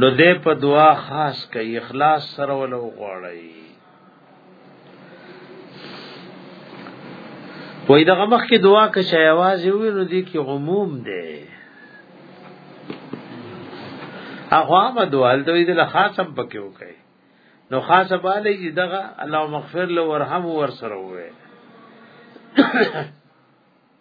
نو دې په دعا خاص کوي اخلاص سره ولو غواړي وای دغه مخ کې دعا کې چې आवाज وي نو دې کې عموم دی هغه ما دعا ته دې له خاصم پکې وکي نو خاصه باندې چې دغه الله مغفر له ورحم ور سره وي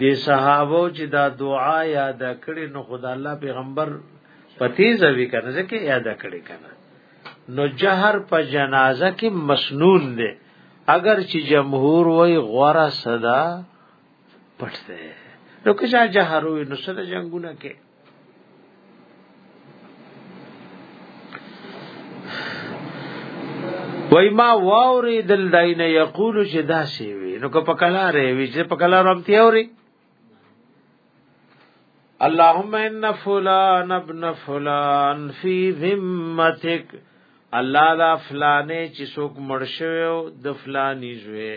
دی صحابه چې دا دعا یاد کړي نو خدای الله پیغمبر پتیز وی کنه ځکه یاد کړي کنه نو جهر په جنازه کې مسنون دی اگر چې جمهور وای غوړه صدا پټ دی نو که جهر وي نو سره جنگونه کې وای ما واوري دل داین یقول چې دا شی وی نو کو پکلارې وی چې پکلار هم تیوري اللهم ان فلان ابن فلان فی ذمتک الله دا فلانه چې څوک مرشوي د فلانی زوی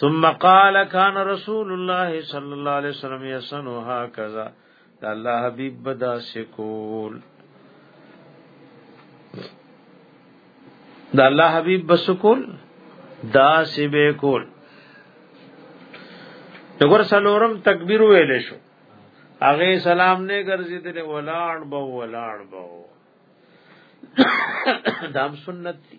ثم قال كان رسول الله صلى الله عليه وسلم يسن هكذا دا الله حبيب بدا سکول دا الله حبيب بسکول دا سی به کول دغور سلورم تکبیر ویل شو هغه سلام نه ګرځیدل ولاړ بو ولاړ بو دام سنت دی